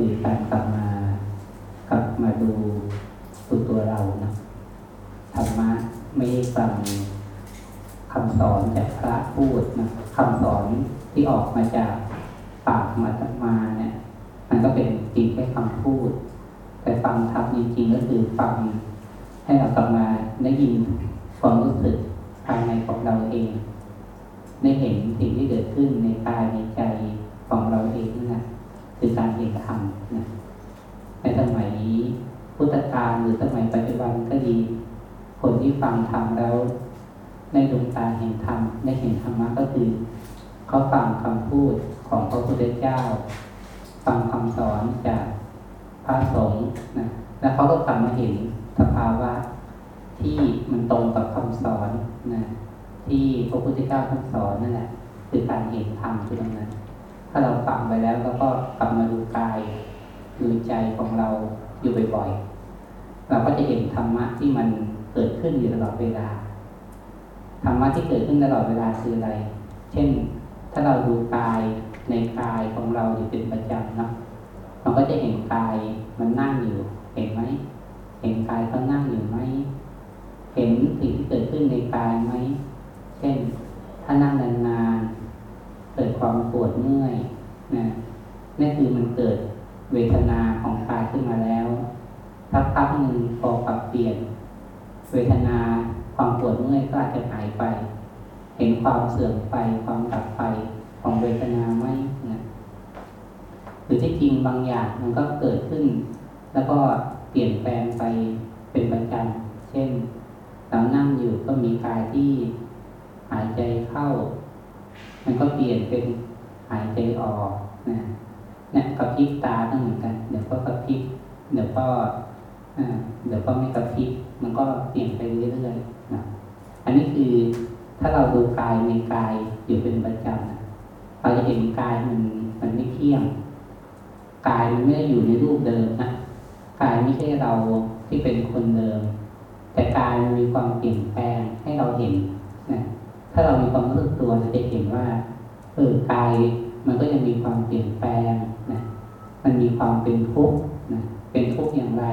คือการกลับมากลับมาดูตัวตัวเรานะธรรมะไม่ได้ฟังคำสอนจากพระพูดนะคำสอนที่ออกมาจากปากมามาเนี่ย มันก็เป็นจริงแค่คำพูด แต่ฟังธรรมจริงๆก็คือฟังให้เรากลับมาได้ยินความรู้สึกภายในของเราเอง ได้เห็นสิ่งที่เกิดขึ้นในกายในใจของเราเองนั่นแหละคือการเห็นธรรมนะในสมัยพุทธกาลหรือสมัยปัจจุบันก็ดี คนที่ ฟังธรรมแล้วได้ดวงตาเห็นธรรมได้เห็นธรรมะก็คือเขาฟังคำพูดของพระพุทธเจ้า ฟังคำสอนจากพระสงฆ์นะแล้วเขาก็กลับมาเห็นสภาวะที่มันตรงกับคำสอนนะที่พระพุทธเจ้าท่านสอนนั่นแหละคือการเห็นธรรมคือตรงนั้น ถ้าเราฟังไปแล้วเราก็กลับมาดูกายดูใจของเราอยู่บ่อยๆเราก็จะเห็นธรรมะที่มัน เกิดขึ้นอยู่ตลอดเวลาธรรมะที่เกิดขึ้นตลอดเวลาคืออะไร เช่น ถ้าเราดูกายในกายของเราอยู่เป็นประจำเนาะเราก็จะเห็นกายมันนั่งอยู่ เห็นไหม เห็นกายเขานั่งอยู่ไหม เห็นสิ่งที่เกิดขึ้นในกายไหม เช่น ถ้านั่งนานๆ เกิดความปวดเมื่อยนะนั่นคือมันเกิดเวทนาของกายขึ้นมาแล้วสักพักหนึ่งพอปรับเปลี่ยน เวทนาความปวดเมื่อยก็อาจจะหายไป เห็นความเสื่อมไปความดับไปของเวทนาไหมนะหรือที่จริงบางอย่างมันก็เกิดขึ้น แล้วก็เปลี่ยนแปลงไปเป็นประจำเช่นเรานั่งอยู่ก็มีกายที่หายใจเข้า มันก็เปลี่ยนเป็นหายใจออกนะเนี่ยกระพริบตาก็เหมือนกัน เดี๋ยวก็กระพริบเดี๋ยวก็เดี๋ยวก็ไม่กระพริบ มันก็เปลี่ยนไปเรื่อยๆนะอันนี้คือถ้าเราดูกายในกายอยู่เป็นประจำเราจะเห็นกายมันมันไม่เที่ยงกายมันไม่ได้อยู่ในรูปเดิมนะกายไม่ใช่เราที่เป็นคนเดิม แต่กายมันมีความเปลี่ยนแปลงให้เราเห็นนะถ้าเรามีความรู้สึกตัวเราจะเห็นว่าเออกายมันก็ยังมีความเปลี่ยนแปลงนะมันมีความเป็นทุกข์นะเป็นทุกข์อย่างไร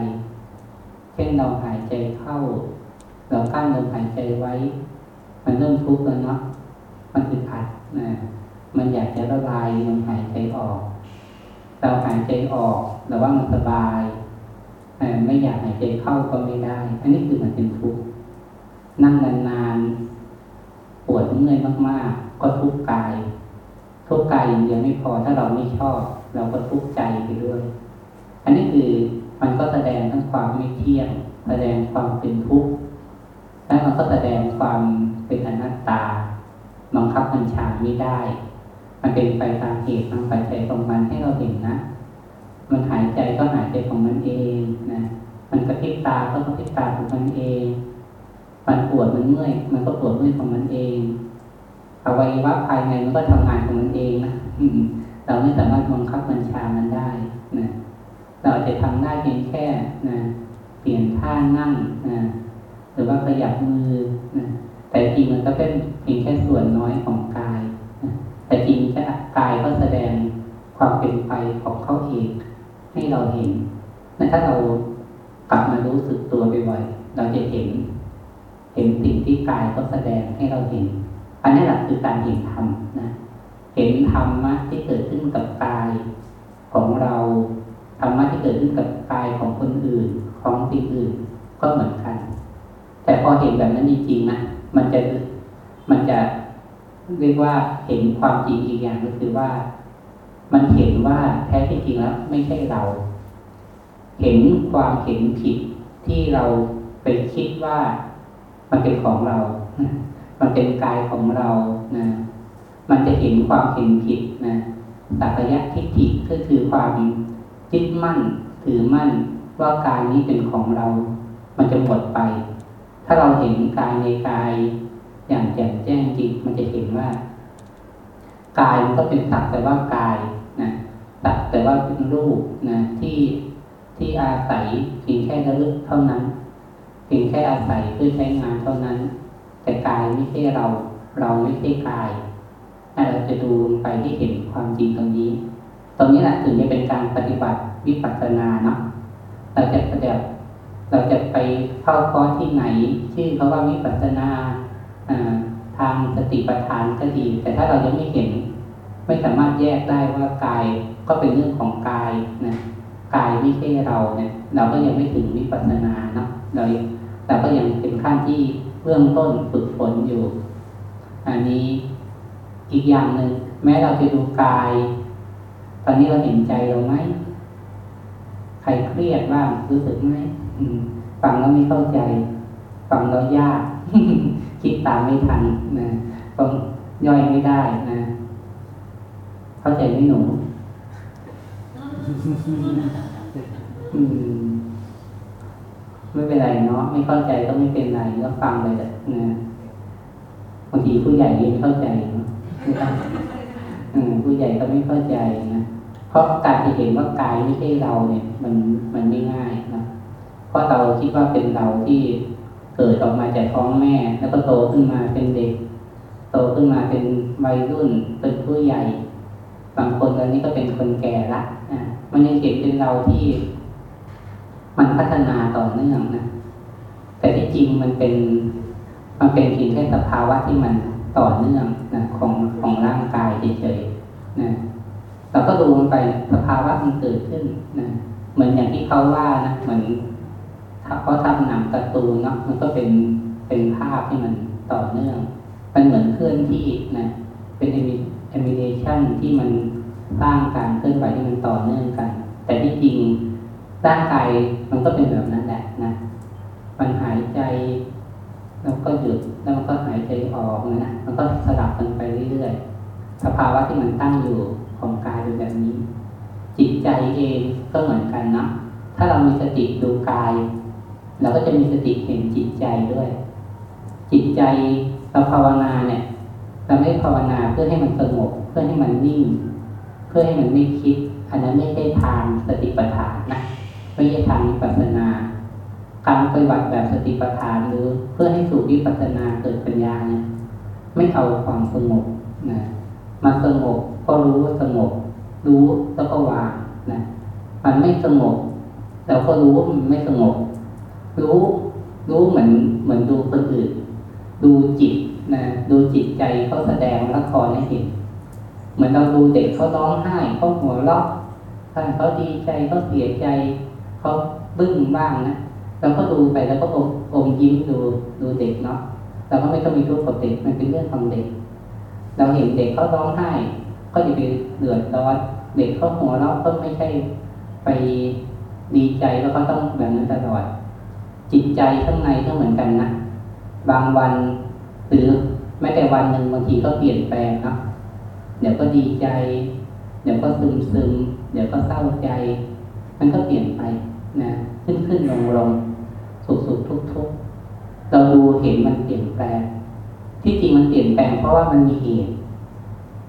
เช่นเราหายใจเข้า เรากั้นลมหายใจไว้ มันเริ่มทุกข์แล้วเนาะมันอึดอัดนะมันอยากจะละลายลมหายใจออก เราหายใจออกแต่ว่ามันสบายแต่ไม่อยากหายใจเข้าก็ไม่ได้ อันนี้คือมันเป็นทุกข์นั่งนานๆปวดเมื่อยมากๆ ก็ทุกข์กาย ทุกข์กายอย่างเดียวไม่พอถ้าเราไม่ชอบ เราก็ทุกข์ใจไปด้วย อันนี้คือ มันก็แสดงทั้งความไม่เที่ยง แสดงความเป็นทุกข์และมันก็แสดงความเป็นอนัตตาบังคับบัญชาไม่ได้ มันเป็นไปตามเหตุตามปัจจัยของมันให้เราเห็นนะ มันหายใจก็หายใจของมันเองนะมันกระพริบตาก็กระพริบตาของมันเอง มันปวดมันเมื่อย มันก็ปวดเมื่อยของมันเองอวัยวะภายในมันก็ทำงานของมันเองนะเราไม่สามารถบังคับบัญชามันได้นะ เราจะทำได้เพียงแค่นะเปลี่ยนท่านั่งนะหรือว่าขยับมือนะแต่จริงมันก็เป็นเพียงแค่ส่วนน้อยของกายนะแต่จริงจะกายก็แสดงความเป็นไปของเขาเองให้เราเห็นนะถ้าเรากลับมารู้สึกตัวบ่อยๆเราจะเห็น เห็นสิ่งที่กายก็แสดงให้เราเห็น อันนี้แหละคือการเห็นธรรมนะเห็นธรรมะที่เกิดขึ้นกับกายของเรา รรมะที่เกิดขึ้นกับกายของคนอื่น ของสิ่งอื่นก็เหมือนกัน แต่พอเห็นแบบนั้นจริงๆนะมันจะมันจะเรียกว่าเห็นความจริงอีกอย่างก็คือว่า มันเห็นว่าแท้ที่จริงแล้วไม่ใช่เรา เห็นความเห็นผิดที่เราไปคิดว่ามันเป็นของเรา มันเป็นกายของเรานะ มันจะเห็นความเห็นผิดนะสักยะทิฏฐิก็คือความ ยึดมั่นถือมั่นว่ากายนี้เป็นของเรา มันจะหมดไป ถ้าเราเห็นกายในกาย อย่างแจ่มแจ้งจริงมันจะเห็นว่ากายมันก็เป็นสักแต่ว่ากายนะสักแต่ว่าเป็นรูปนะที่ที่อาศัยเพียงแค่ระลึกเท่านั้นเพียงแค่อาศัยเพื่อใช้งานเท่านั้น แต่กายไม่ใช่เรา เราไม่ใช่กายเราจะดูไปที่เห็นความจริงตรงนี้ ตรงนี้แหละถึงจะเป็นการปฏิบัติวิปัสสนาเนาะเราจะปฏิบัติเราจะไปเข้าคอร์สที่ไหน ชื่อเขาว่าวิปัสสนาทางสติปัฏฐานก็ดี แต่ถ้าเรายังไม่เห็น ไม่สามารถแยกได้ว่ากายก็เป็นเรื่องของกายนะกายไม่ใช่เราเนี่ย เราก็ยังไม่ถึงวิปัสสนาเนาะเราเราก็ยังเป็นขั้นที่เบื้องต้นฝึกฝนอยู่ อันนี้อีกอย่างหนึ่งแม้เราจะดูกาย ตอนนี้เราเห็นใจเราไหมใครเครียดบ้างรู้สึกไหมฟังแล้วไม่เข้าใจ ฟังแล้วยาก คิดตามไม่ทันนะฟังย่อยไม่ได้นะ เข้าใจไหมหนูไม่เป็นไรเนาะไม่เข้าใจก็ไม่เป็นไรก็ฟังไปแหละนะบางทีผู้ใหญ่ยังไม่เข้าใจเนาะผู้ใหญ่ก็ไม่เข้าใจนะ ราะการที่เห็นว่ากายไม่ใช่เราเนี่ย มันมันไม่ง่ายนะเพราะเราคิดว่าเป็นเราที่เกิดออกมาจากท้องแม่ แล้วก็โตขึ้นมาเป็นเด็ก โตขึ้นมาเป็นวัยรุ่นเป็นผู้ใหญ่ บางคนตอนนี้ก็เป็นคนแก่ละนะมันยังเห็นเป็นเราที่ มันพัฒนาต่อเนื่องนะแต่ที่จริงมันเป็น มันเป็นเพียงแค่สภาวะที่มันต่อเนื่องนะของของร่างกายเฉยๆนะ เราก็ดูมันไปสภาวะมันเกิดขึ้นนะเหมือนอย่างที่เขาว่านะเหมือนเขาทำหนังการ์ตูนเนาะมันก็เป็นเป็นภาพที่มันต่อเนื่อง มันเหมือนเคลื่อนที่นะเป็นแอนิเมชันที่มันสร้างการเคลื่อนไหวที่มันต่อเนื่องกัน แต่ที่จริงร่างกายมันก็เป็นแบบนั้นแหละนะมันหายใจแล้วก็หยุดแล้วมันก็หายใจออกนะมันก็สลับกันไปเรื่อยๆสภาวะที่มันตั้งอยู่ ของกายเป็นแบบนี้ จิตใจเองก็เหมือนกันนะถ้าเรามีสติดูกาย เราก็จะมีสติเห็นจิตใจด้วย จิตใจเราภาวนาเนี่ยเราไม่ภาวนาเพื่อให้มันสงบเพื่อให้มันนิ่ง เพื่อให้มันไม่คิด อันนั้นไม่ใช่ทางสติปัฏฐานนะไม่ใช่ทางวิปัสสนาการปฏิบัติแบบสติปัฏฐานหรือเพื่อให้สู่วิปัสสนาเกิดปัญญาเนี่ยไม่เอาความสงบนะมาสงบ ก็รู้ว่าสงบ รู้แล้วก็วางนะมันไม่สงบเราก็รู้ว่ามันไม่สงบ รู้รู้เหมือนเหมือนดูคนอื่น ดูจิตนะดูจิตใจเขาแสดงละครให้เห็น เหมือนเราดูเด็กเขาร้องไห้เขาหัวเราะถ้าเขาดีใจเขาเสียใจเขาบึ้งบ้างนะเราก็ดูไปแล้วก็อมอมยิ้มดูดูเด็กเนาะเราก็ไม่ต้องมีทุกข์กับเด็กมันเป็นเรื่องของเด็ก เราเห็นเด็กเขาร้องไห้ ก็จะไปเดือดร้อนเด็กเขาหัวเราะก็ไม่ใช่ไปดีใจแล้วเขาต้องแบบนั้นตลอด จิตใจข้างในก็เหมือนกันนะบางวันหรือแม้แต่วันหนึ่งบางทีก็เปลี่ยนแปลงนะเดี๋ยวก็ดีใจ เดี๋ยวก็ซึมซึมเดี๋ยวก็เศร้าใจ มันก็เปลี่ยนไปนะขึ้นขึ้นลงลงสุขสุขทุกทุกเราดูเห็นมันเปลี่ยนแปลง ที่จริงมันเปลี่ยนแปลงเพราะว่ามันมีเหตุ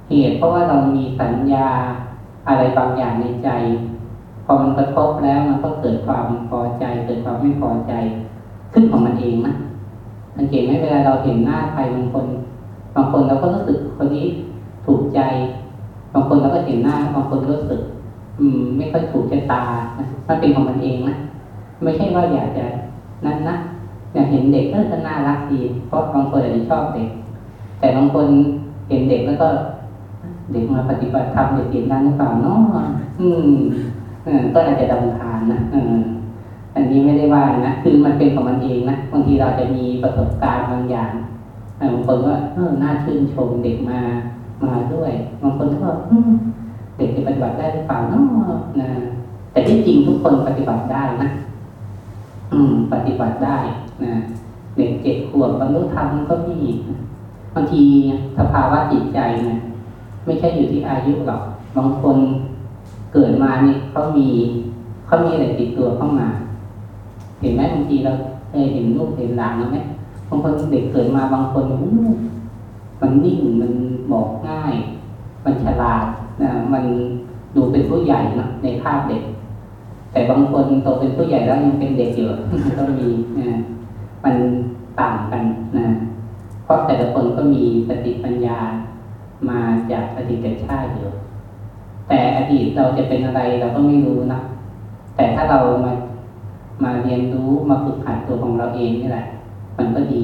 เหตุเพราะว่าเรามีสัญญาอะไรบางอย่างในใจ พอมันกระทบแล้วมันก็เกิดความพอใจ เกิดความไม่พอใจ ขึ้นของมันเองนะสังเกตไหมเวลาเราเห็นหน้าใครบางคน บางคนเราก็รู้สึกคนนี้ถูกใจ บางคนเราก็เห็นหน้า บางคนรู้สึก อืม ไม่ค่อยถูกใจตานะมันเป็นของมันเองนะไม่ใช่ว่าอยากจะนั้นนะอยากเห็นเด็กก็จะน่ารักดี เพราะบางคนอาจจะชอบเด็ก แต่บางคนเห็นเด็กแล้วก็ เด็กมาปฏิบัติธรรมเด็กเสียงดังหรือเปล่าเนาะอืมก็อาจจะดำคาญนะอันนี้ไม่ได้ว่านะคือมันเป็นของมันเองนะบางทีเราจะมีประสบการณ์บางอย่างบางคนก็เออน่าชื่นชมเด็กมามาด้วยบางคนก็เด็กจะปฏิบัติได้หรือเปล่าเนาะนะแต่ที่จริงทุกคนปฏิบัติได้นะอืม ปฏิบัติได้นะเด็กเจ็ดขวบบรรลุธรรมก็มีบางทีสภาวะจิตใจเนี่ย ไม่ใช่อยู่ที่อายุหรอกบางคนเกิดมานี่เขามีเขามีอะไรติดตัวเข้ามา เห็นไหมบางทีเราเคยเห็นลูกเห็นหลานแล้วไหมบางคนเด็กเกิดมาบางคนมันนิ่งมันบอกง่าย มันฉลาดนะมันดูเป็นผู้ใหญ่นะในภาพเด็ก แต่บางคนโตเป็นผู้ใหญ่แล้วยังเป็นเด็กอยู่ก็มีนะมันต่างกันนะเพราะแต่ละคนก็มีสติปัญญา มาจากอดีตชาติอยู่แต่อดีตเราจะเป็นอะไรเราก็ไม่รู้นะแต่ถ้าเรามามาเรียนรู้มาฝึกหัดตัวของเราเองนี่แหละ มันก็ดี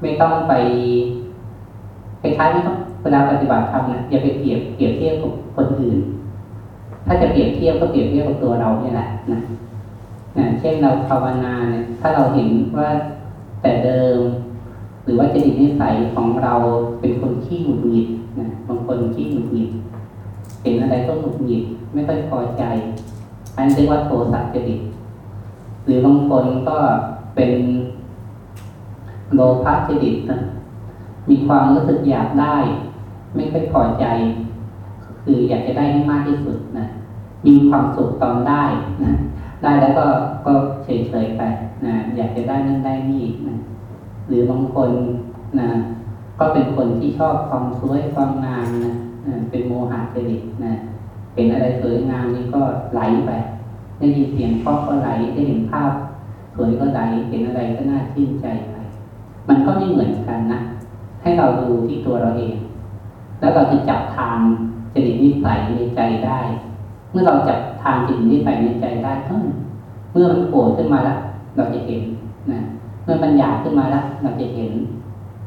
ไม่ต้องไปคล้ายๆไม่ต้องเวลาปฏิบัติธรรมนะอย่าไปเปรียบเปรียบเทียบกับคนอื่น ถ้าจะเปรียบเทียบก็เปรียบเทียบกับตัวเราเนี่ยแหละนะนะเช่นเราภาวนาเนี่ยถ้าเราเห็นว่าแต่เดิม รือว่าจริตนิสัยของเราเป็นคนขี้หงุดหงิดนะบางคนขี้หงุดหงิดเห็นอะไรก็หงุดหงิดไม่ค่อยพอใจ อันเรียกว่าโทสะจริตหรือบางคนก็เป็นโลภะจริตนะมีความรู้สึกอยากได้ ไม่ค่อยพอใจ คืออยากจะได้ให้มากที่สุดนะมีความสุขตอนได้นะได้แล้วก็ก็เฉยๆไปนะอยากจะได้นั่นได้นี่นะ หรือบางคนนะก็เป็นคนที่ชอบความสวยความงามนะเป็นโมหะจริตนะเห็นอะไรสวยงามนี่ก็ไหลไปได้ยินเสียงพราะก็ไหลได้เห็นภาพ สวยก็ไหลเห็นอะไรก็น่าชื่นใจไปมันก็ไม่เหมือนกันนะให้เราดูที่ตัวเราเอง แล้วเราจะจับทางจริตนิสัยในใจได้ เมื่อเราจับทางจริตนิสัยในใจได้เมื่อมันโผล่ขึ้นมาแล้วเราจะเห็นนะ มื่อมันอยากขึ้นมาแล้วเราจะเห็น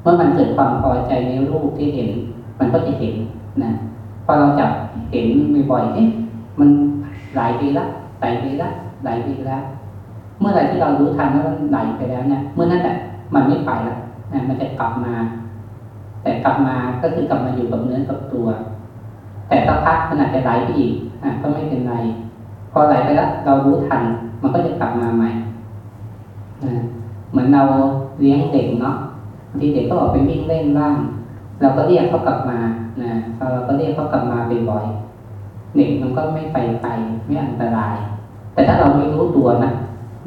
เมื่อมันเกิดความพอใจในรูปที่เห็น มันก็จะเห็นนะพอเราจับเห็นบ่อยๆเอ๊ะมันหลายปีละหลายปีละหลายปีแล้วเมื่อไหร่ที่เรารู้ทันว่ามันไหลไปแล้วเนี่ยเมื่อนั้นแหละมันไม่ไปละนะมันจะกลับมา แต่กลับมาก็คือกลับมาอยู่กับเนื้อกับตัว แต่สักพักขนาดจะไหลไปอีกอะก็ไม่เป็นไร พอไหลไปแล้วเรารู้ทัน มันก็จะกลับมาใหม่นะ เหมือนเราเลี้ยงเด็กเนาะบางทีเด็กก็ออกไปวิ่งเล่นบ้าง เราก็เรียกเขากลับมานะเราก็เรียกเขากลับมาบ่อยๆเด็กมันก็ไม่ไปไกลไม่อันตราย แต่ถ้าเราไม่รู้ตัวนะ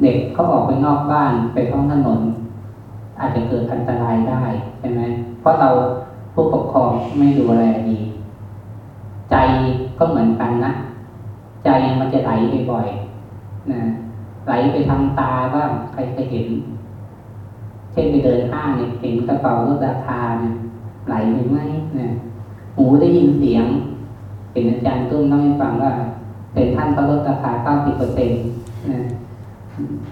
เด็กเขาออกไปนอกบ้านไปท้องถนน อาจจะเกิดอันตรายได้ใช่ไหมเพราะเราผู้ปกครองไม่ดูแลดี ใจก็เหมือนกันนะใจมันจะไหลไปบ่อยนะไหลไปทางตาบ้างใครเคยเห็น ช่นไปเดินห้างเนี่ยเห็นกระเป๋าลดราคาเนี่ยไหลไปไหมนะหูได้ยินเสียงเห็นอาจารย์ตุ้มเล่าให้ฟังว่าเป็นท่านเขาลดราคาเก้าสิบเปอร์เซ็นต์นะ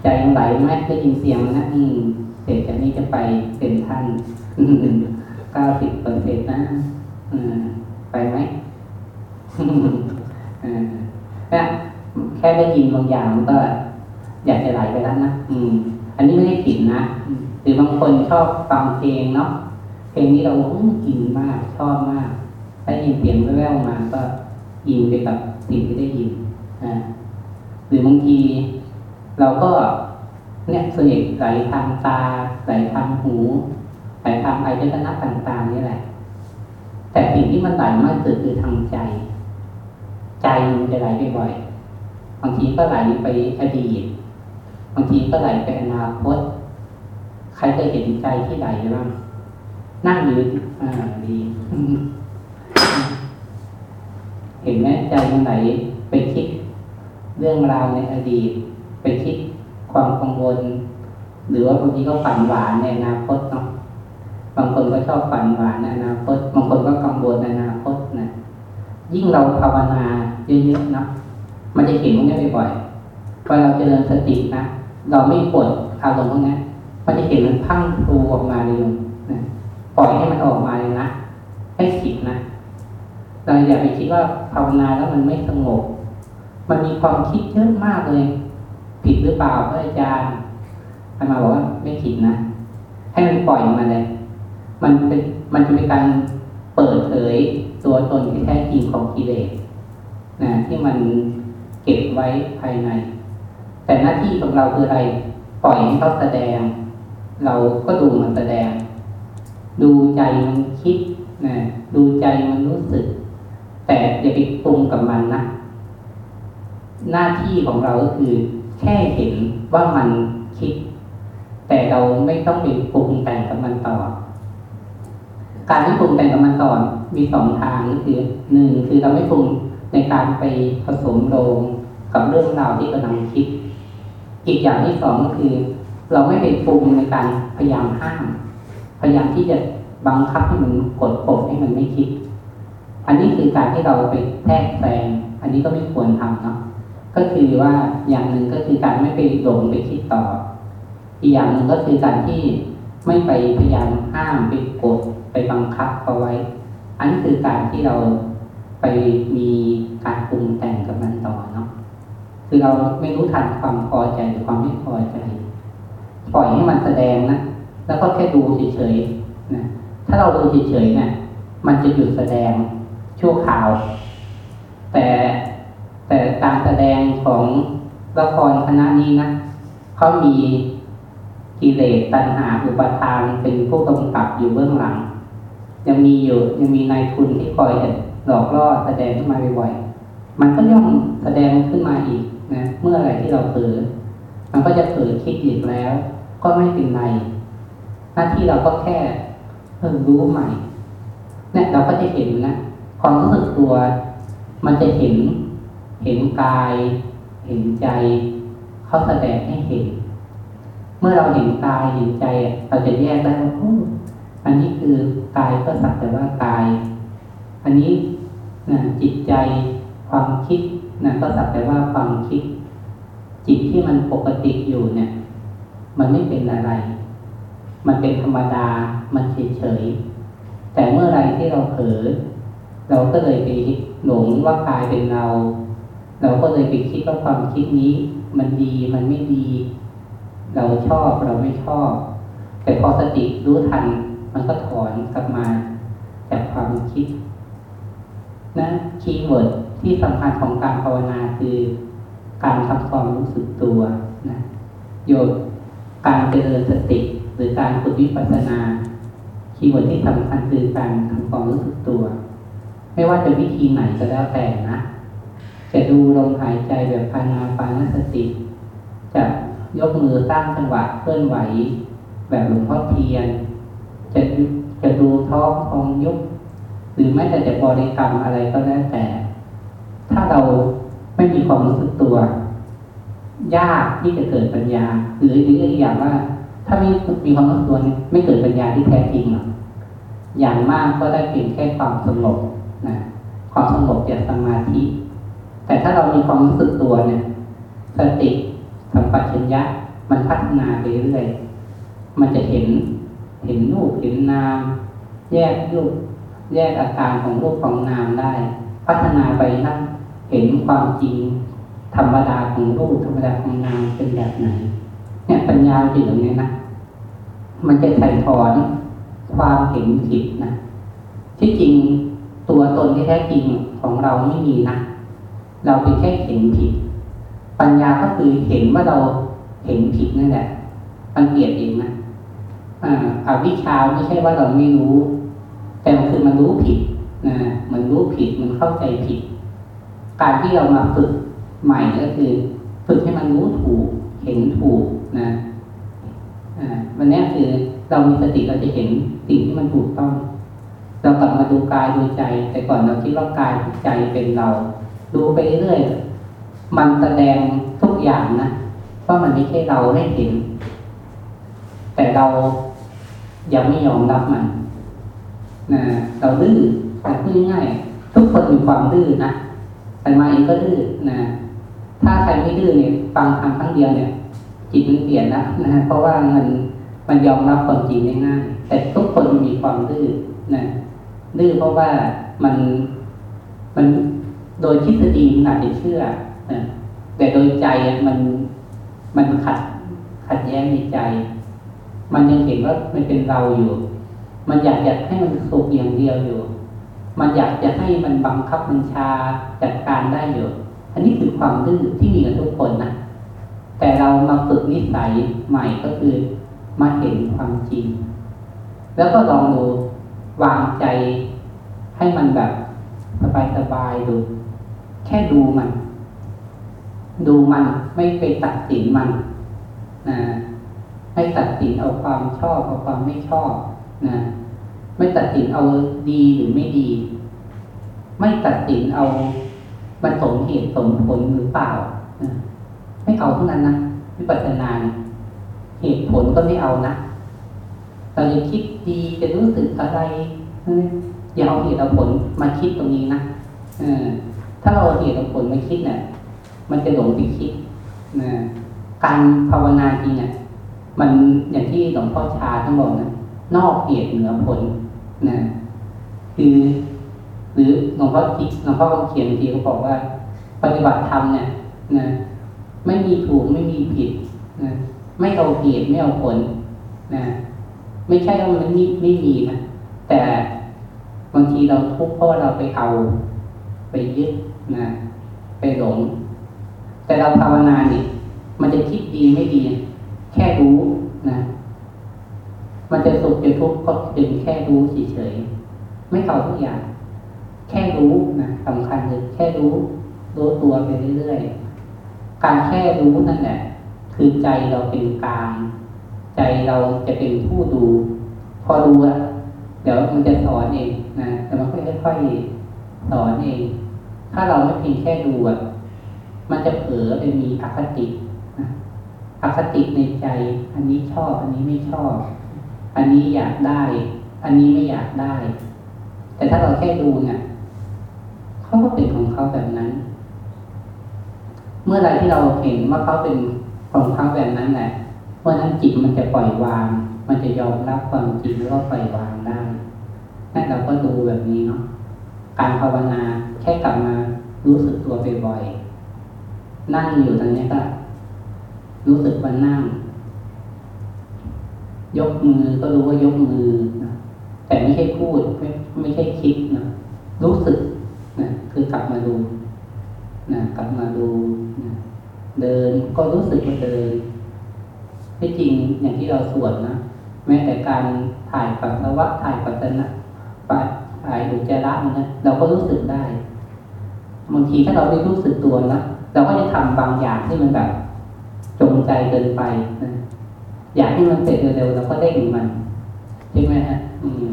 ใจมันไหลไหมได้ยินเสียงนะอืมเสร็จจากนี้จะไปเป็นท่านเก้าสิบเปอร์เซ็นต์นะไปไหมแค่แค่ได้ยินบางอย่างก็อยากจะไหลไปแล้วนะอืม อันนี้ไม่ได้ผิดนะ หรือบางคนชอบฟังเพลงเนาะเพลงนี้เราอินมากชอบมากถ้ายินเสียงแว่วๆมาก็อินไปกับสิ่งที่ได้ยินนะหรือบางทีเราก็เนี่ยส่วนใหญ่ไหลทางตาไหลทางหูไหลทางอายตนะต่างๆนี่แหละ แต่สิ่งที่มันไหลมากสุดคือทางใจ ใจมันจะไหลไปบ่อยบางทีก็ไหลไปอดีต บางทีก็ไหลไปอนาคต ใครเคยเห็นใจที่ไหลบ้างนั่งยู่อ่าดีเห็นไหมใจมันไหลไปคิดเรื่องราวในอดีต ไปคิดความกังวล หรือว่าบางทีก็ฝันหวานในอนาคตเนาะบางคนก็ชอบฝันหวานในอนาคต บางคนก็กังวลในอนาคตนะยิ่งเราภาวนาเยอะๆนะมันจะเห็นพวกนี้บ่อยๆพอเราเจริญสตินะเราไม่ปวดอารมณ์พวกนี้ มันจะเห็นมันพังครูออกมาเลยนะปล่อยให้มันออกมาเลยนะให้คิดนะเราอย่าไปคิดว่าภาวนาแล้วมันไม่สงบ มันมีความคิดเยอะมากเลย ผิดหรือเปล่าพระอาจารย์ท่านมาบอกว่าไม่ผิดนะ ให้มันปล่อยมาเลย มันเป็นมันจะเป็นการเปิดเผยตัวตนที่แท้จริงของกิเลสนะที่มันเก็บไว้ภายใน แต่หน้าที่ของเราคืออะไร ปล่อยให้เขาแสดง เราก็ดูมันแสดง ดูใจมันคิดนะดูใจมันรู้สึก แต่อย่าไปปรุงกับมันนะ หน้าที่ของเราก็คือ แค่เห็นว่ามันคิด แต่เราไม่ต้องไปปรุงแต่งกับมันต่อ การที่ปรุงแต่งกับมันต่อมีสองทางก็คือหนึ่งคือเราไม่ปรุงในการไปผสมโรงกับเรื่องราวที่กำลังคิด อีกอย่างที่สองก็คือ เราไม่ไปปรุงในการพยายามห้าม พยายามที่จะบังคับให้มันกดข่มให้มันไม่คิด อันนี้คือการที่เราไปแทรกแซงอันนี้ก็ไม่ควรทำเนาะก็คือว่าอย่างหนึ่งก็คือการไม่ไปหลงไปคิดต่อ อีกอย่างหนึ่งก็คือการที่ไม่ไปพยายามห้ามไปกดไปบังคับเขาไว้ อันนี้คือการที่เราไปมีการปรุงแต่งกับมันต่อเนาะคือเราไม่รู้ทันความพอใจหรือความไม่พอใจ ปล่อยให้มันแสดงนะ แล้วก็แค่ดูเฉยๆนะถ้าเราดูเฉยๆเนี่ยมันจะหยุดแสดงชั่วคราว แต่แต่การแสดงของละครคณะนี้นะเขามีกิเลสตัณหาอุปทานเป็นผู้กำกับอยู่เบื้องหลัง ยังมีอยู่ยังมีนายทุนที่คอยหลอกล่อแสดงขึ้นมาบ่อยๆมันก็ย่อมแสดงขึ้นมาอีกนะเมื่อไรที่เราเผลอมันก็จะเผลอคิดอีกแล้ว ก็ไม่เป็นไร หน้าที่เราก็แค่เพิ่รู้ใหม่เนี่ยเราก็จะเห็นนะความรู้สึกตัว มันจะเห็น เห็นกาย เห็นใจ เขาแสดงให้เห็น เมื่อเราเห็นกายเห็นใจ เราจะแยกได้ว่าอันนี้คือกายก็สักแต่ว่ากาย อันนี้นะจิตใจความคิดนะก็สักแต่ว่าความคิด จิตที่มันปกติอยู่เนี่ย มันไม่เป็นอะไร มันเป็นธรรมดา มันเฉยเฉยแต่เมื่อไรที่เราเผลอเราก็เลยไปหลงว่ากายเป็นเรา เราก็เลยไปคิดว่าความคิดนี้ มันดีมันไม่ดี เราชอบเราไม่ชอบ แต่พอสติรู้ทัน มันก็ถอนกลับมาจากความคิดนะ keyword ที่สำคัญของการภาวนาคือ การทำความรู้สึกตัวนะโยม การเจริญสติหรือการฝึกวิปัสสนา keyword ที่สำคัญคือการทำความรู้สึกตัว ไม่ว่าจะวิธีไหนก็แล้วแต่นะ จะดูลมหายใจแบบภานาปานสติ จะยกมือสร้างจังหวะเคลื่อนไหว แบบหลวงพ่อเทียน จะจะดูท้องทองยุบหรือแม้แต่จะบริกรรมอะไรก็แล้วแต่ ถ้าเราไม่มีความรู้สึกตัว ยากที่จะเกิดปัญญา หรือหรืออีกอย่างว่า ถ้าไม่มีความรู้สึกตัวไม่เกิดปัญญาที่แท้จริงหรอกอย่างมากก็ได้เพียงแค่ความสงบนะความสงบจากสมาธิ แต่ถ้าเรามีความรู้สึกตัวเนี่ย สติสัมปชัญญะมันพัฒนาไปเรื่อยมันจะเห็นเห็นรูปเห็นนาม แยกรูปแยกอาการของรูปของนามได้ พัฒนาไปนั่นเห็นความจริง ธรรมดาของรูปธรรมดาของนามเป็นแบบไหน เนี่ยปัญญาจิตตรงนี้นะมันจะถ่ายถอนความเห็นผิดนะที่จริงตัวตนที่แท้จริงของเราไม่มีนะเราเป็นแค่เห็นผิด ปัญญาก็คือเห็นว่าเราเห็นผิดนั่นแหละมันเปลี่ยนเองนะอ่าอวิชาไม่ใช่ว่าเราไม่รู้ แต่มันคือมันรู้ผิดนะมันรู้ผิดมันเข้าใจผิด การที่เรามาฝึก ใหม่ก็คือ ฝึกให้มันรู้ถูก เห็นถูกนะอ่าวันนี้คือเรามีสติเราจะเห็นสิ่งที่มันถูกต้อง เรากลับมาดูกายดูใจ แต่ก่อนเราคิดว่ากายใจเป็นเรา ดูไปเรื่อยมันแสดงทุกอย่างนะว่ามันไม่ใช่เราให้เห็น แต่เรายังไม่ยอมรับมันนะเราดื้อแต่พูดง่ายๆทุกคนมีความดื้อนะแต่มาเองก็ดื้อนะ ถ้าใครไม่ดื้อเนี่ยฟังคำครั้งเดียวเนี่ย จิตมันเปลี่ยนแล้วนะเพราะว่ามันมันยอมรับความจริงได้ง่าย แต่ทุกคนมีความดื้อนะดื้อเพราะว่ามันมันโดยทฤษฎีมันอาจจะเชื่อนะแต่โดยใจมันมันขัดขัดแย้งในใจ มันยังเห็นว่ามันเป็นเราอยู่ มันอยากจะให้มันสุขอย่างเดียวอยู่ มันอยากจะให้มันบังคับบัญชาจัดการได้อยู่ อันนี้คือความดื้อที่มีกับทุกคนนะแต่เรามาฝึกนิสัยใหม่ก็คือมาเห็นความจริง แล้วก็ลองดูวางใจให้มันแบบสบายๆดู แค่ดูมัน ดูมันไม่ไปตัดสินมันนะไม่ตัดสินเอาความชอบเอาความไม่ชอบนะไม่ตัดสินเอาดีหรือไม่ดี ไม่ตัดสินเอา มันสมเหตุสมผลหรือเปล่า ไม่เอาเท่านั้นนะวิปัสสนาเเหตุผลก็ไม่เอานะเราจะคิดดีจะรู้สึกอะไรอย่าเอาเหตุเอาผลมาคิดตรงนี้นะอถ้าเราเอาเหตุเอาผลมาคิดเนี่ยมันจะหลงไปคิดนะการภาวนาจริงเนี่ยมันอย่างที่หลวงพ่อชาท่านบอกนะนอกเหตุเหนือผลนะคือ หรือหลวงพ่อคิดหลวงพ่อเขียนทีเขาบอกว่า ปฏิบัติธรรมเนี่ยนะไม่มีถูกไม่มีผิดนะไม่เอาเหตุไม่เอาผลนะไม่ใช่ว่ามันไม่ไม่มีนะแต่บางทีเราทุกข์เพราะเราไปเอาไปยึดนะไปหลง แต่เราภาวนาเนี่ยมันจะคิดดีไม่ดี แค่รู้นะมันจะสุขจะทุกข์ก็เป็นแค่รู้เฉยๆไม่เอาทุกอย่าง ค่รู้นะสำคัญเลยแค่รู้รู้ตัวไปเรื่อยๆ การแค่รู้นั่นแหละคือใจเราเป็นกลาง ใจเราจะเป็นผู้ดู พอดูอะเดี๋ยวมันจะสอนเองนะแต่มันค่อยๆสอนเอง ถ้าเราไม่เพียงแค่ดูอะมันจะเผลอไปมีอคตินะอคติในใจ อันนี้ชอบ อันนี้ไม่ชอบ อันนี้อยากได้ อันนี้ไม่อยากได้ แต่ถ้าเราแค่ดูเนี่ย เขาก็เป็นของเขาแบบนั้น เมื่อไรที่เราเห็นว่าเขาเป็นของเขาแบบนั้นแหละเมื่อนั้นจิตมันจะปล่อยวาง มันจะยอมรับความจริงแล้วก็ปล่อยวางได้นั่นเราก็ดูแบบนี้เนาะการภาวนาแค่กลับมารู้สึกตัวบ่อยๆนั่งอยู่ตรงนี้ก็รู้สึกว่านั่ง ยกมือก็รู้ว่ายกมือนะแต่ไม่ใช่พูดไม่ไม่ใช่คิดนะรู้สึก คือกลับมาดูนะกลับมาดูนะเดินก็รู้สึกว่าเดินที่จริงอย่างที่เราสวดนะแม้แต่การถ่ายปัสสาวะถ่ายปัสสนะปัดถ่ายอุจจาระนะเราก็รู้สึกได้บางทีถ้าเราไม่รู้สึกตัวนะเราก็จะทำบางอย่างที่มันแบบจงใจเกินไปนะอยากให้มันเสร็จเร็วๆเราก็เร่งมันใช่ไหมฮะอืม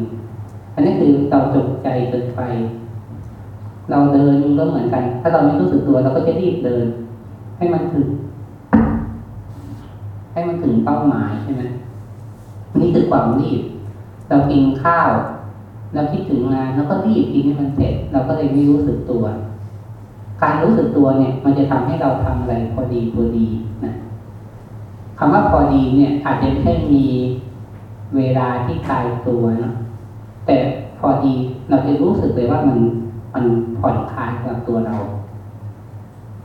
อันนี้คือเราจงใจเกินไป เราเดินก็เหมือนกัน ถ้าเราไม่รู้สึกตัวเราก็จะรีบเดิน ให้มันถึง ให้มันถึงเป้าหมายใช่ไหมนี่คือความรีบ เรากินข้าวเราคิดถึงงานแล้วก็รีบกินให้มันเสร็จ เราก็เลยไม่รู้สึกตัว การรู้สึกตัวเนี่ย มันจะทำให้เราทำอะไรพอดีพอดีนะคำว่าพอดีเนี่ย อาจจะไม่มีเวลาที่ตายตัวเนาะแต่พอดีเราจะรู้สึกเลยว่ามัน มันผ่อนคลายกับตัวเรา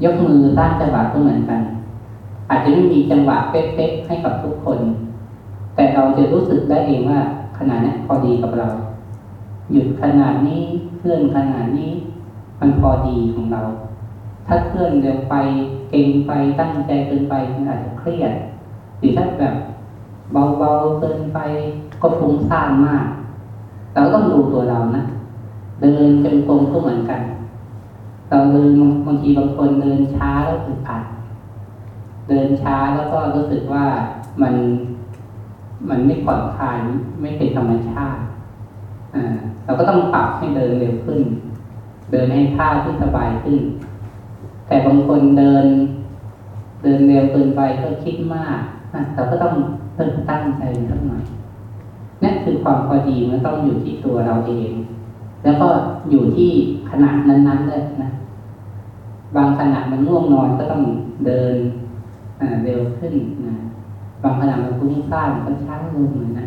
ยกมือสร้างจังหวะก็เหมือนกัน อาจจะไม่มีจังหวะเป๊ะๆให้กับทุกคน แต่เราจะรู้สึกได้เองว่าขนาดนี้พอดีกับเรา หยุดขนาดนี้เคลื่อนขนาดนี้ มันพอดีของเรา ถ้าเคลื่อนเร็วไปเก่งไปตั้งใจเกินไปมันอาจจะเครียดหรือถ้าแบบเบาๆเกินไปก็ฟุ้งซ่านมาก เราต้องดูตัวเรานะ เดินจงกรมก็เหมือนกัน เราเดินบางทีบางคนเดินช้าแล้วอึดอัดเดินช้าแล้วก็รู้สึกว่ามันมันไม่ผ่อนคลายไม่เป็นธรรมชาติอ่าเราก็ต้องปรับให้เดินเร็วขึ้น เดินให้ท่าที่สบายขึ้น แต่บางคนเดิน เดินเร็วเกินไปก็คิดมากเราก็ต้องเพิ่มตั้งใจสักหน่อยนั่นคือความพอดีมันต้องอยู่ที่ตัวเราเอง แล้วก็อยู่ที่ขนาดนั้นๆเลยนะบางขณะมันง่วงนอนก็ต้องเดินเร็วขึ้นนะบางขณะมันฟุ้งซ่านก็ช้าลงนะ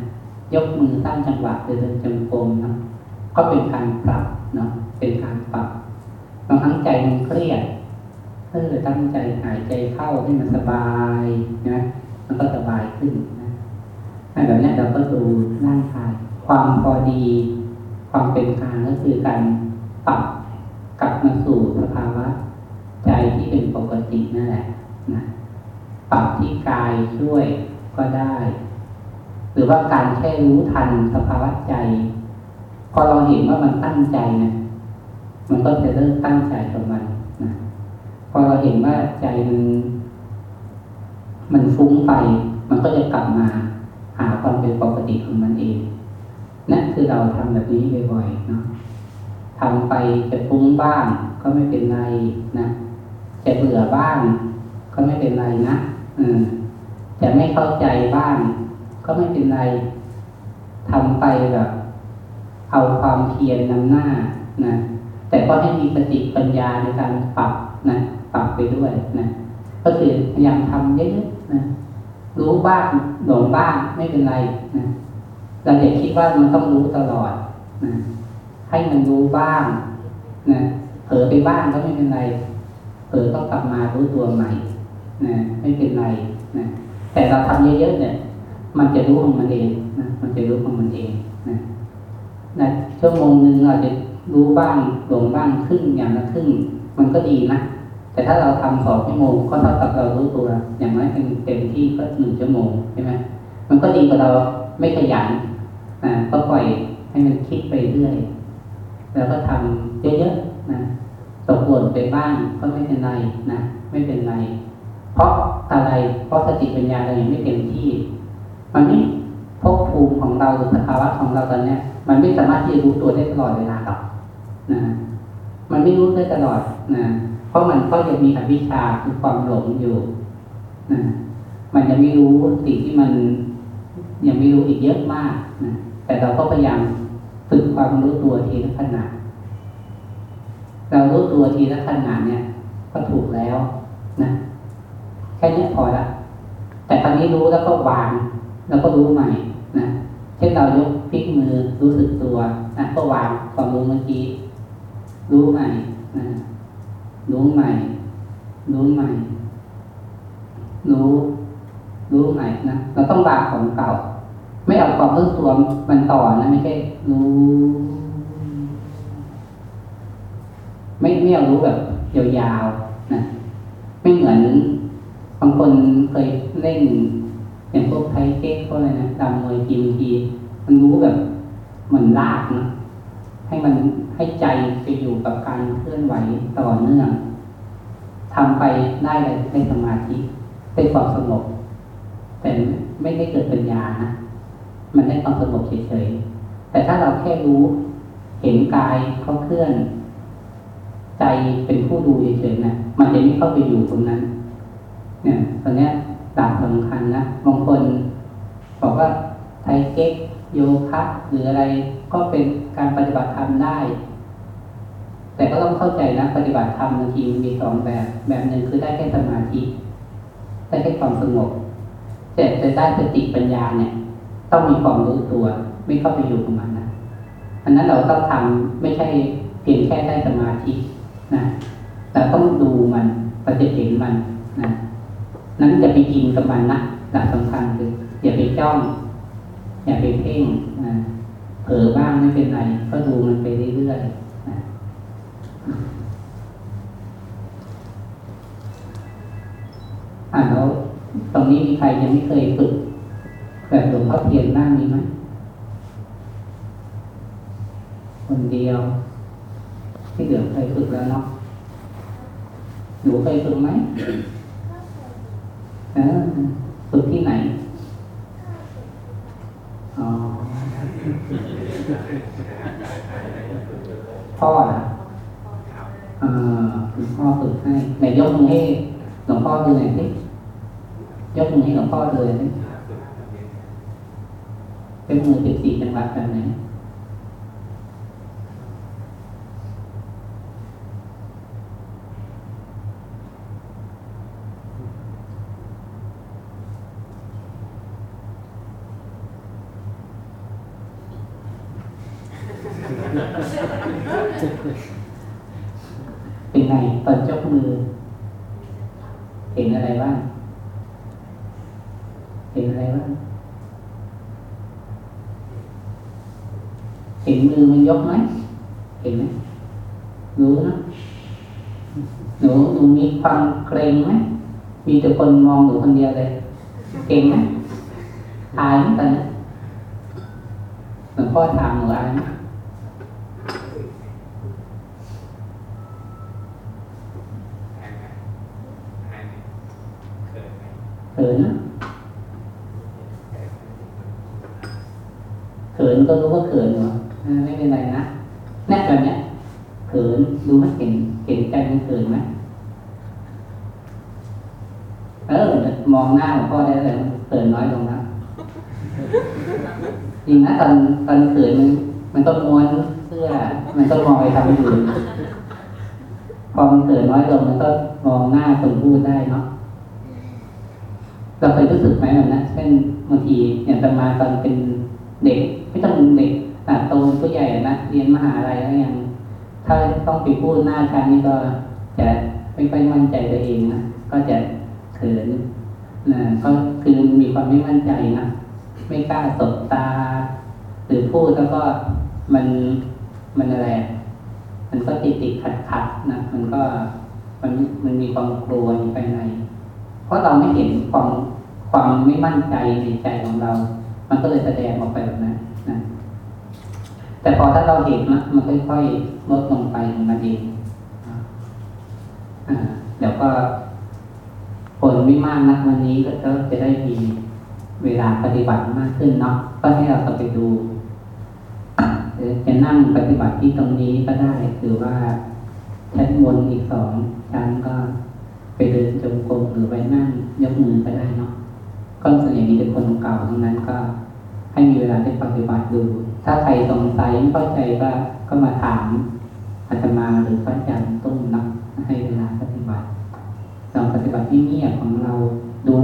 ยกมือสร้างจังหวะเดินจงกรมนะก็เป็นการปรับเนาะเป็นการปรับบางครั้งใจมันเครียดเออตั้งใจหายใจเข้าให้มันสบายนะมันก็สบายขึ้นนะแบบนี้เราก็ดูร่างกายความพอดี ความเป็นกลางก็คือการปรับกลับมาสู่สภาวะใจที่เป็นปกตินั่นแหละนะปรับที่กายช่วยก็ได้ หรือว่าการแค่รู้ทันสภาวะใจ พอเราเห็นว่ามันตั้งใจนะมันก็จะเริ่มตั้งใจกับมันนะพอเราเห็นว่าใจมัน มันฟุ้งไป มันก็จะกลับมาหาความเป็นปกติของมันเอง นั่นคือเราทำแบบนี้บ่อยๆเนาะทำไปจะฟุ้งบ้างก็ไม่เป็นไรนะ จะเบื่อบ้างก็ไม่เป็นไรนะอืมจะไม่เข้าใจบ้างก็ไม่เป็นไรทำไปแบบเอาความเพียรนำหน้านะแต่ก็ให้มีสติปัญญาในการปรับนะปรับไปด้วยนะก็คือพยายามทำเยอะๆนะรู้บ้างหลงบ้างไม่เป็นไรนะ เราอย่าคิดว่ามันต้องรู้ตลอดนะให้มันรู้บ้างนะเผลอไปบ้างก็ไม่เป็นไร เผลอก็กลับมารู้ตัวใหม่นะไม่เป็นไรนะแต่เราทำเยอะๆเนี่ย มันจะรู้ของมันเองนะมันจะรู้ของมันเองนะนะชั่วโมงหนึ่งอาจะรู้บ้างหลงบ้างครึ่งอย่างละครึ่งมันก็ดีนะแต่ถ้าเราทำสองชั่วโมงก็เท่ากับเรารู้ตัว อย่างน้อยเต็มที่ก็หนึ่งชั่วโมงใช่ไหมมันก็ดีกว่าเรา ไม่ขยันนะก็ปล่อยให้มันคิดไปเรื่อย แล้วก็ทำเยอะๆนะตกหล่นไปบ้างก็ไม่เป็นไรนะไม่เป็นไร เพราะอะไรเพราะสติปัญญาเรายังไม่เต็มที่ มันไม่ภพภูมิของเราหรือสภาวะของเราตอนนี้มันไม่สามารถที่จะรู้ตัวได้ตลอดเวลาหรอกนะมันไม่รู้ได้ตลอดนะเพราะมันก็ยังมีอวิชชาคือความหลงอยู่นะมันยังไม่รู้สิ่งที่มัน ยังไม่รู้อีกเยอะมากนะแต่เราก็พยายามฝึกความรู้ตัวทีละขณะเรารู้ตัวทีละขณะเนี่ย ก็ถูกแล้วนะแค่นี้พอละแต่ตอนนี้รู้แล้วก็วาง แล้วก็รู้ใหม่นะเช่นเรายกพลิกมือรู้สึกตัวนะก็วางความรู้เมื่อกี้รู้ใหม่นะรู้ใหม่ รู้ใหม่ รู้ รู้ใหม่นะเราต้องวางของเก่า ไม่เอาความรู้ตัวมันต่อนะไม่ใช่รู้ ไม่ไม่เอารู้แบบยาวๆนะไม่เหมือนบางคนเคยเล่นอย่างพวกไทเก๊กพวกอะไรนะดำมวยทีมทีมันรู้แบบเหมือนลากนะให้มันให้ใจไปอยู่กับการเคลื่อนไหวต่อเนื่องทำไปได้เลยได้สมาธิได้ความสงบ แต่ไม่ได้เกิดปัญญานะมันได้ความสงบเฉยๆ แต่ถ้าเราแค่รู้เห็นกายเขาเคลื่อน ใจเป็นผู้ดูเฉยๆนะมันจะไม่เข้าไปอยู่ตรงนั้น เนี่ยตอนนี้หลักสำคัญนะบางคนบอกว่าไทเก๊กโยคะหรืออะไรก็เป็นการปฏิบัติธรรมได้ แต่ก็ต้องเข้าใจนะ ปฏิบัติธรรมบางทีมีสองแบบ แบบหนึ่งคือได้แค่สมาธิได้แค่ความสงบ แต่จะได้สติปัญญาเนี่ย ต้องมีความรู้ตัว ไม่เข้าไปอยู่กับมันนะอันนั้นเราต้องทำไม่ใช่เพียงแค่ได้สมาธินะแต่ต้องดูมันปฏิเห็นมันนะนั้นจะไปอินกับมันนะหลักสำคัญคืออย่าไปจ้อง อย่าไปเพ่งนะเผลอบ้างไม่เป็นไรก็ดูมันไปเรื่อยๆนะ ตรงนี้มีใครยังไม่เคยฝึก แบบหลวงพ่อเทียนบ้างมีไหมคนเดียว ที่เหลือเคยฝึกแล้วเนาะหนูเคยฝึกไหมเออฝึกที่ไหนอ๋อพ่อนะเออคุณพ่อฝึกให้ไหนยกมือให้หลวงพ่อดูหน่อยสิ ยกมือให้หลวงพ่อดูหน่อยเป็นมือสิบสี่จังหวัดแบบไหนเป็นไงตอนยกมือ เห็นอะไรบ้าง เห็นอะไรบ้างเห็นมือมันยกไหมเห็นไหมรู้นะหนูหนูมีความเกรงไหมมีแต่คนมองหนูคนเดียวเลยเกรงไหมอายไหมตอนนี้หลวงพ่อถามหนูอายไหมเขินนะเขิน ก็รู้ว่าเขินเหรอไม่เป็นไรนะแน่แบบเนี้ยเขินรู้ไหมเห็นเห็นใจมันเขินไหมเออมมองหน้าหลวงพ่อได้เลยเขินน้อยลงนะจริงนะตอนตอนเขินมันมันก็ม้วนเสื้อ มันก็มองไปทางอื่นพอมันเขินน้อยลงมันก็มองหน้าคนพูดได้เนาะเราเคยรู้สึกไหมแบบนั้นเช่นบางทีอย่างตมาตอนเป็น เด็กไม่ต้องเด็กแต่โตผู้ใหญ่นะเรียนมหาลัยแล้วยังถ้าต้องไปพูดหน้าชั้นนี่ก็จะไม่ค่อยมั่นใจตัวเองนะก็จะเขินนะก็คือมีความไม่มั่นใจนะไม่กล้าสบตา หรือพูดแล้วก็มันมันอะไรมันก็ติดติดขัดขัดนะมันก็มันมันมีความกลัวอยู่ภายใน เพราะเราไม่เห็นความความไม่มั่นใจในใจของเรา มันก็เลยแสดงออกไปแบบนั้นนะแต่พอถ้าเราเห็นนะมันค่อยๆลดลงไปมันเองอ่าเดี๋ยวก็ผลไม่มากนะวันนี้ก็จะได้มีเวลาปฏิบัติมากขึ้นเนาะก็ให้เราไปดูจะนั่งปฏิบัติที่ตรงนี้ก็ได้หรือว่าชั้นบนอีกสองชั้นก็ไปเดินจงกรมหรือไปนั่งยกมือก็ได้เนาะ ก็ส่วนใหญ่มีแต่คนเก่าทั้งนั้นก็ ให้มีเวลาได้ปฏิบัติดู ถ้าใครสงสัยไม่เข้าใจก็ก็มาถามอาตมาหรือพระอาจารย์ตุ้มนะให้เวลาปฏิบัติลองปฏิบัติที่เงียบของเราดู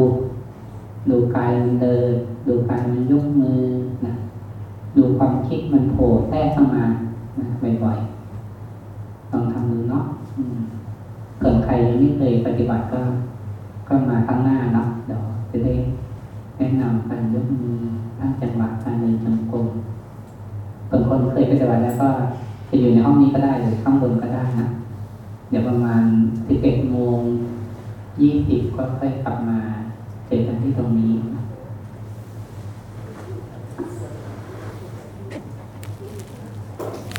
ดูกายมันเดิน ดูกายมันยกมือนะดูความคิดมันโผล่แทรกเข้ามานะบ่อยๆลองทำดูเนาะเกิดใครยังไม่เคยปฏิบัติก็ ก็มาข้างหน้าเนาะเดี๋ยวจะได้ แนะนำการยกมือตั้งจังหวะการเดินจงกรมบางคนเคยปฏิบัติแล้วก็จะอยู่ในห้องนี้ก็ได้หรือข้างบนก็ได้นะเดี๋ยวประมาณสิบเอ็ดโมงยี่สิบก็ค่อยกลับมาเจอกันที่ตรงนี้